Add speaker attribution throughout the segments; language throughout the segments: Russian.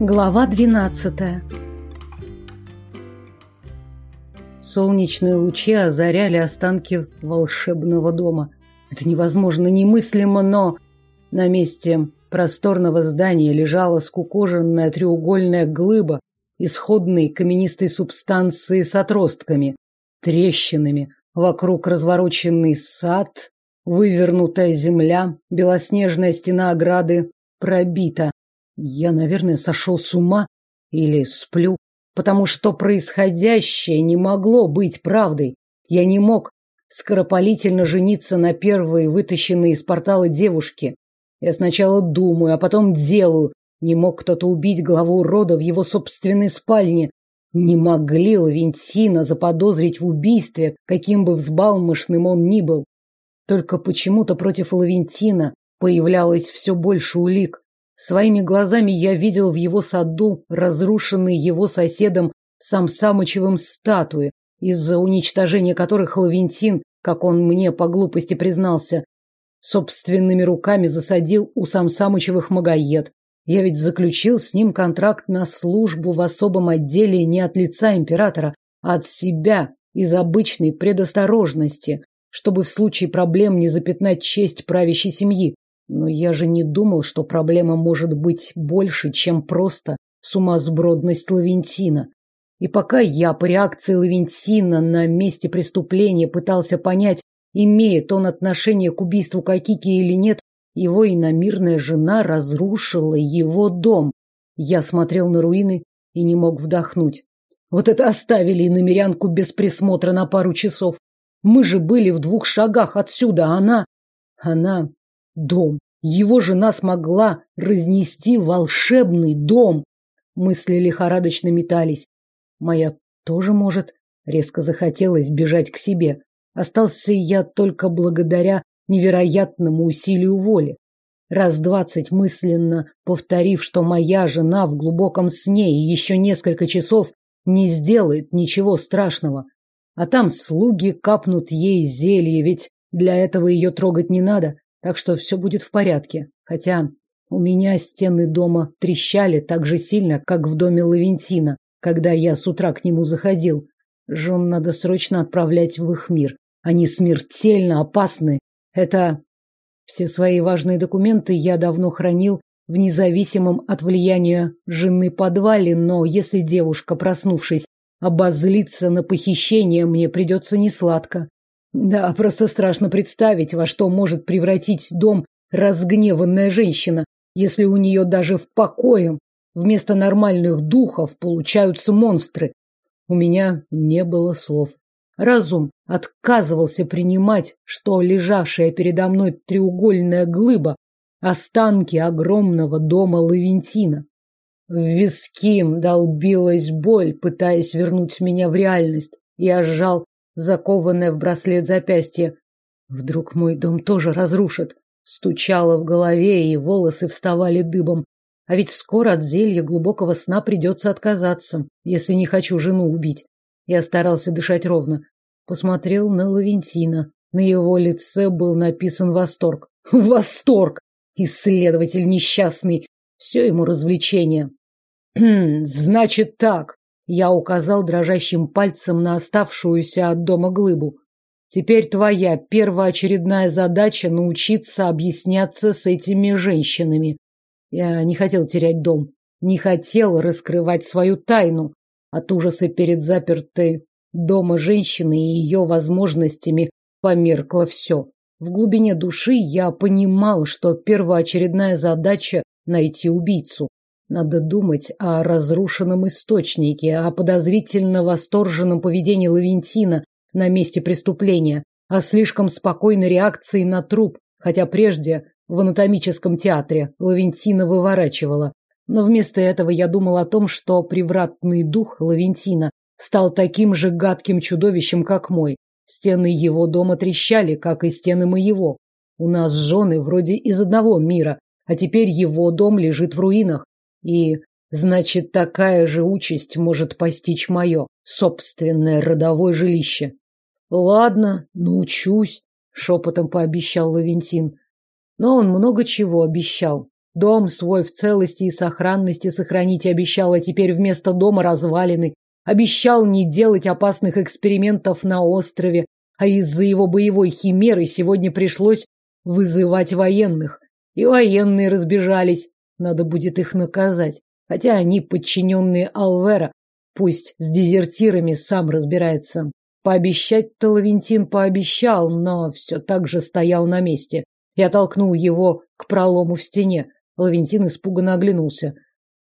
Speaker 1: Глава двенадцатая Солнечные лучи озаряли останки волшебного дома. Это невозможно, немыслимо, но на месте просторного здания лежала скукоженная треугольная глыба исходной каменистой субстанции с отростками, трещинами, вокруг развороченный сад, вывернутая земля, белоснежная стена ограды пробита. Я, наверное, сошел с ума или сплю, потому что происходящее не могло быть правдой. Я не мог скоропалительно жениться на первой вытащенной из портала девушке. Я сначала думаю, а потом делаю. Не мог кто-то убить главу рода в его собственной спальне. Не могли Лавентина заподозрить в убийстве, каким бы взбалмошным он ни был. Только почему-то против Лавентина появлялось все больше улик. Своими глазами я видел в его саду разрушенные его соседом сам Самычевым статуи, из-за уничтожения которых Лавентин, как он мне по глупости признался, собственными руками засадил у сам Самычевых магоед. Я ведь заключил с ним контракт на службу в особом отделе не от лица императора, а от себя, из обычной предосторожности, чтобы в случае проблем не запятнать честь правящей семьи. Но я же не думал, что проблема может быть больше, чем просто сумасбродность Лавентина. И пока я по реакции Лавентина на месте преступления пытался понять, имеет он отношение к убийству Какики или нет, его иномирная жена разрушила его дом. Я смотрел на руины и не мог вдохнуть. Вот это оставили иномерянку без присмотра на пару часов. Мы же были в двух шагах отсюда, а она... Она Дом. Его жена смогла разнести волшебный дом. Мысли лихорадочно метались. Моя тоже может. Резко захотелось бежать к себе. Остался я только благодаря невероятному усилию воли. Раз двадцать мысленно повторив, что моя жена в глубоком сне и еще несколько часов не сделает ничего страшного. А там слуги капнут ей зелье, ведь для этого ее трогать не надо так что все будет в порядке. Хотя у меня стены дома трещали так же сильно, как в доме Лавентина, когда я с утра к нему заходил. Жен надо срочно отправлять в их мир. Они смертельно опасны. Это... Все свои важные документы я давно хранил в независимом от влияния жены подвале, но если девушка, проснувшись, обозлится на похищение, мне придется несладко. Да, просто страшно представить, во что может превратить дом разгневанная женщина, если у нее даже в покое вместо нормальных духов получаются монстры. У меня не было слов. Разум отказывался принимать, что лежавшая передо мной треугольная глыба – останки огромного дома Лавентина. В виски долбилась боль, пытаясь вернуть меня в реальность. Я сжал закованное в браслет запястье. Вдруг мой дом тоже разрушат. Стучало в голове, и волосы вставали дыбом. А ведь скоро от зелья глубокого сна придется отказаться, если не хочу жену убить. Я старался дышать ровно. Посмотрел на Лавентина. На его лице был написан восторг. Восторг! Исследователь несчастный. Все ему развлечение. Значит так. Я указал дрожащим пальцем на оставшуюся от дома глыбу. Теперь твоя первоочередная задача научиться объясняться с этими женщинами. Я не хотел терять дом, не хотел раскрывать свою тайну. От ужаса перед запертой дома женщины и ее возможностями померкло все. В глубине души я понимал, что первоочередная задача — найти убийцу. Надо думать о разрушенном источнике, о подозрительно восторженном поведении Лавентина на месте преступления, о слишком спокойной реакции на труп, хотя прежде в анатомическом театре Лавентина выворачивала. Но вместо этого я думал о том, что привратный дух Лавентина стал таким же гадким чудовищем, как мой. Стены его дома трещали, как и стены моего. У нас жены вроде из одного мира, а теперь его дом лежит в руинах. И, значит, такая же участь может постичь мое собственное родовое жилище. Ладно, научусь, шепотом пообещал Лавентин. Но он много чего обещал. Дом свой в целости и сохранности сохранить обещал, а теперь вместо дома развалины. Обещал не делать опасных экспериментов на острове, а из-за его боевой химеры сегодня пришлось вызывать военных. И военные разбежались. Надо будет их наказать. Хотя они подчиненные Алвера. Пусть с дезертирами сам разбирается. Пообещать-то Лавентин пообещал, но все так же стоял на месте. Я толкнул его к пролому в стене. Лавентин испуганно оглянулся.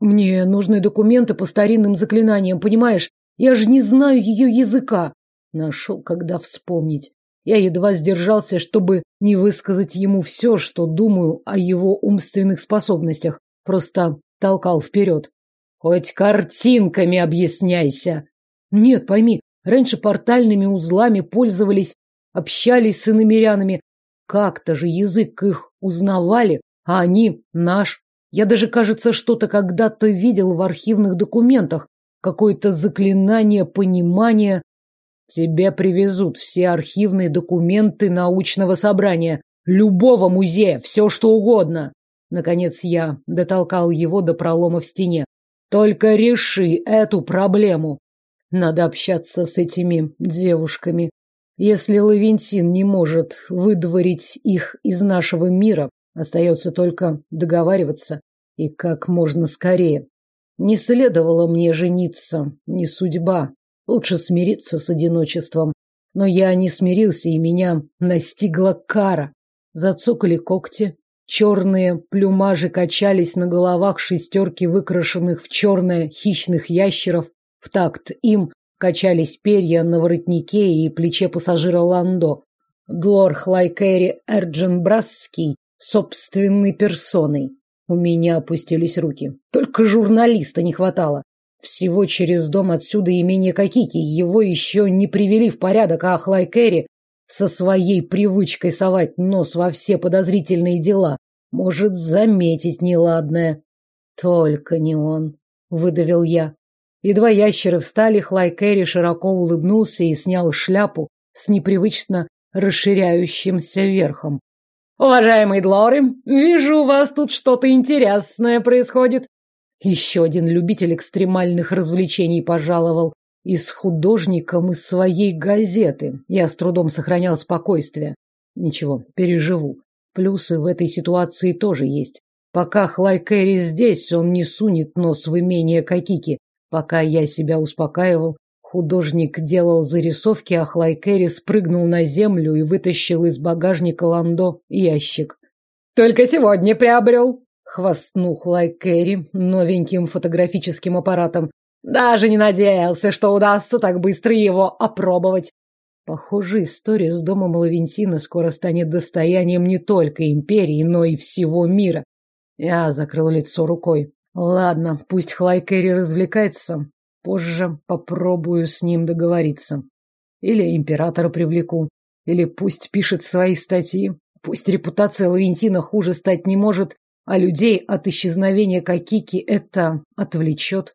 Speaker 1: «Мне нужны документы по старинным заклинаниям, понимаешь? Я же не знаю ее языка!» Нашел, когда вспомнить. Я едва сдержался, чтобы не высказать ему все, что думаю о его умственных способностях. Просто толкал вперед. «Хоть картинками объясняйся!» «Нет, пойми, раньше портальными узлами пользовались, общались с иномерянами. Как-то же язык их узнавали, а они наш. Я даже, кажется, что-то когда-то видел в архивных документах. Какое-то заклинание понимания. Тебе привезут все архивные документы научного собрания. Любого музея, все что угодно. Наконец я дотолкал его до пролома в стене. Только реши эту проблему. Надо общаться с этими девушками. Если Лавентин не может выдворить их из нашего мира, Остается только договариваться и как можно скорее. Не следовало мне жениться, не судьба. Лучше смириться с одиночеством. Но я не смирился, и меня настигла кара. Зацокали когти, черные плюмажи качались на головах шестерки выкрашенных в черное хищных ящеров. В такт им качались перья на воротнике и плече пассажира Ландо. Длор Хлайкэри Эрдженбрасский собственной персоной. У меня опустились руки. Только журналиста не хватало. Всего через дом отсюда имение Кокики. Его еще не привели в порядок, а Ахлай Кэрри со своей привычкой совать нос во все подозрительные дела может заметить неладное. Только не он, выдавил я. Едва ящеры встали, Хлай Кэрри широко улыбнулся и снял шляпу с непривычно расширяющимся верхом. Уважаемые Длоры, вижу, у вас тут что-то интересное происходит. Еще один любитель экстремальных развлечений пожаловал. И с художником из своей газеты. Я с трудом сохранял спокойствие. Ничего, переживу. Плюсы в этой ситуации тоже есть. Пока Хлайкерри здесь, он не сунет нос в имение Кокики. Пока я себя успокаивал, Художник делал зарисовки, а Хлайкерри спрыгнул на землю и вытащил из багажника ландо ящик. «Только сегодня приобрел!» — хвастнул Хлайкерри новеньким фотографическим аппаратом. «Даже не надеялся, что удастся так быстро его опробовать!» Похоже, история с домом Лавентина скоро станет достоянием не только империи, но и всего мира. Я закрыл лицо рукой. Ладно, пусть Хлайкерри развлекается, Позже попробую с ним договориться. Или императора привлеку, или пусть пишет свои статьи. Пусть репутация Лавентина хуже стать не может, а людей от исчезновения Кокики это отвлечет.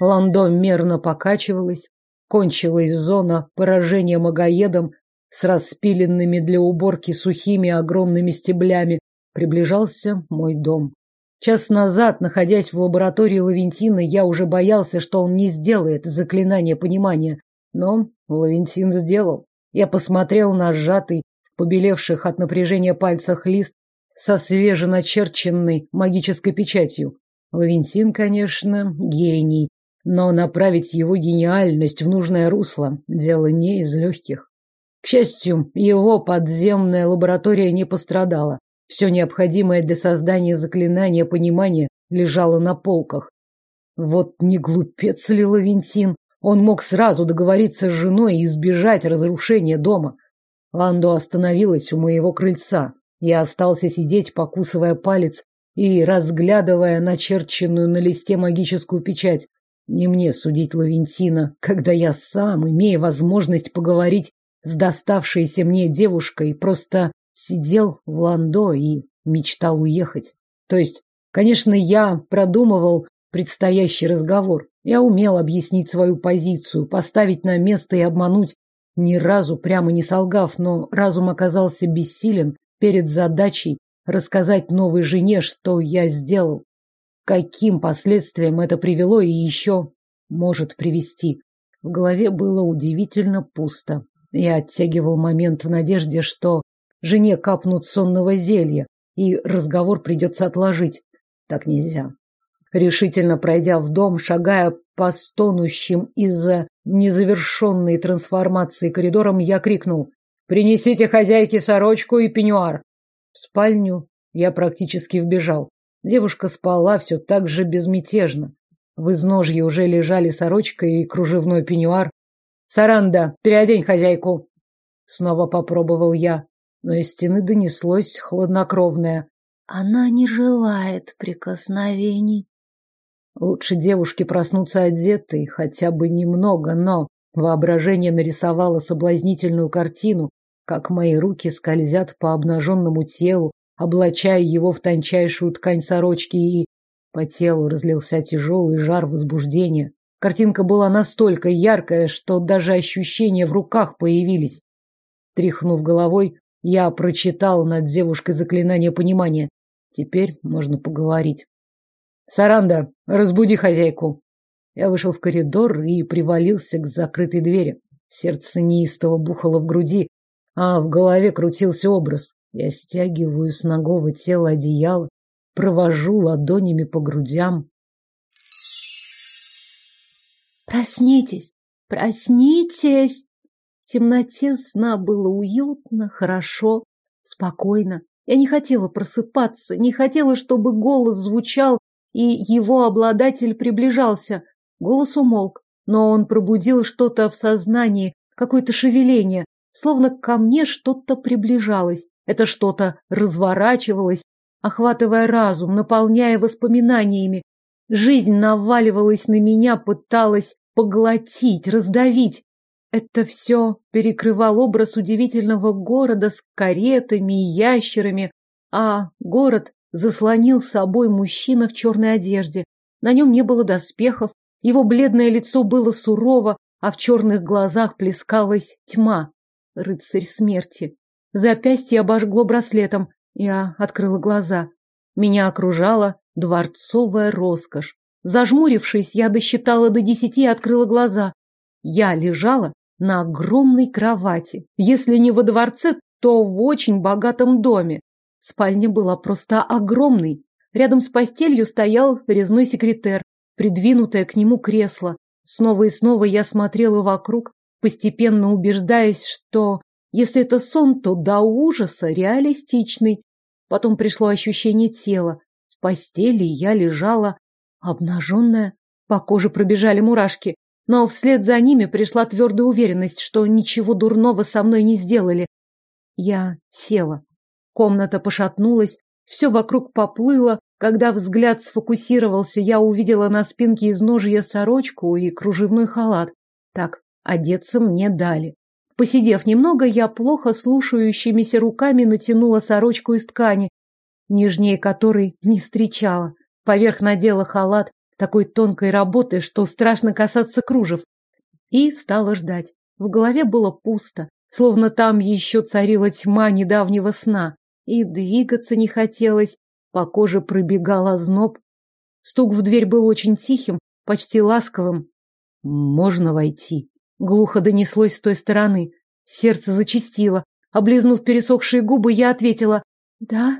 Speaker 1: Ландо мерно покачивалась. Кончилась зона поражения магоедом с распиленными для уборки сухими огромными стеблями. Приближался мой дом. Час назад, находясь в лаборатории Лавентина, я уже боялся, что он не сделает заклинание понимания. Но Лавентин сделал. Я посмотрел на сжатый, в побелевших от напряжения пальцах лист со свеженачерченной магической печатью. Лавентин, конечно, гений, но направить его гениальность в нужное русло – дело не из легких. К счастью, его подземная лаборатория не пострадала. Все необходимое для создания заклинания понимания лежало на полках. Вот не глупец ли Лавентин? Он мог сразу договориться с женой и избежать разрушения дома. Ландо остановилась у моего крыльца. Я остался сидеть, покусывая палец и разглядывая начерченную на листе магическую печать. Не мне судить Лавентина, когда я сам, имея возможность поговорить с доставшейся мне девушкой, просто сидел в Ландо и мечтал уехать. То есть, конечно, я продумывал предстоящий разговор. Я умел объяснить свою позицию, поставить на место и обмануть, ни разу прямо не солгав, но разум оказался бессилен перед задачей рассказать новой жене, что я сделал. Каким последствиям это привело и еще может привести. В голове было удивительно пусто. Я оттягивал момент в надежде, что жене капнут сонного зелья, и разговор придется отложить. Так нельзя. Решительно пройдя в дом, шагая по стонущим из-за незавершенной трансформации коридорам, я крикнул «Принесите хозяйке сорочку и пеньюар!» В спальню я практически вбежал. Девушка спала все так же безмятежно. В изножье уже лежали сорочка и кружевной пеньюар. «Саранда, переодень хозяйку!» Снова попробовал я, но из стены донеслось хладнокровное.
Speaker 2: «Она не желает прикосновений».
Speaker 1: Лучше девушке проснуться одетой, хотя бы немного, но воображение нарисовало соблазнительную картину, как мои руки скользят по обнаженному телу, облачая его в тончайшую ткань сорочки и по телу разлился тяжелый жар возбуждения. Картинка была настолько яркая, что даже ощущения в руках появились. Тряхнув головой, я прочитал над девушкой заклинание понимания. Теперь можно поговорить. «Саранда, разбуди хозяйку!» Я вышел в коридор и привалился к закрытой двери. Сердце неистово бухало в груди, а в голове крутился образ. Я стягиваю с ногого тела одеяло, провожу ладонями по грудям.
Speaker 2: Проснитесь, проснитесь. В темноте сна было уютно, хорошо, спокойно. Я не хотела просыпаться, не хотела, чтобы голос звучал, и его обладатель приближался. Голос умолк, но он пробудил что-то в сознании, какое-то шевеление, словно ко мне что-то приближалось. Это что-то разворачивалось, охватывая разум, наполняя воспоминаниями. Жизнь наваливалась на меня, пыталась поглотить, раздавить. Это все перекрывал образ удивительного города с каретами и ящерами, а город заслонил собой мужчина в черной одежде. На нем не было доспехов, его бледное лицо было сурово, а в черных глазах плескалась тьма. Рыцарь смерти. Запястье обожгло браслетом. Я открыла глаза. Меня окружала дворцовая роскошь. Зажмурившись, я досчитала до десяти и открыла глаза. Я лежала на огромной кровати. Если не во дворце, то в очень богатом доме. Спальня была просто огромной. Рядом с постелью стоял резной секретер, придвинутое к нему кресло. Снова и снова я смотрела вокруг, постепенно убеждаясь, что если это сон, то до ужаса реалистичный. Потом пришло ощущение тела. В постели я лежала обнаженная. По коже пробежали мурашки. Но вслед за ними пришла твердая уверенность, что ничего дурного со мной не сделали. Я села. Комната пошатнулась, все вокруг поплыло. Когда взгляд сфокусировался, я увидела на спинке изножья сорочку и кружевной халат. Так, одеться мне дали. Посидев немного, я плохо слушающимися руками натянула сорочку из ткани, нежнее которой не встречала. Поверх надела халат такой тонкой работы, что страшно касаться кружев. И стала ждать. В голове было пусто, словно там еще царила тьма недавнего сна. И двигаться не хотелось, по коже пробегал озноб. Стук в дверь был очень тихим, почти ласковым. «Можно войти?» Глухо донеслось с той стороны. Сердце зачастило. Облизнув пересохшие губы, я ответила «Да».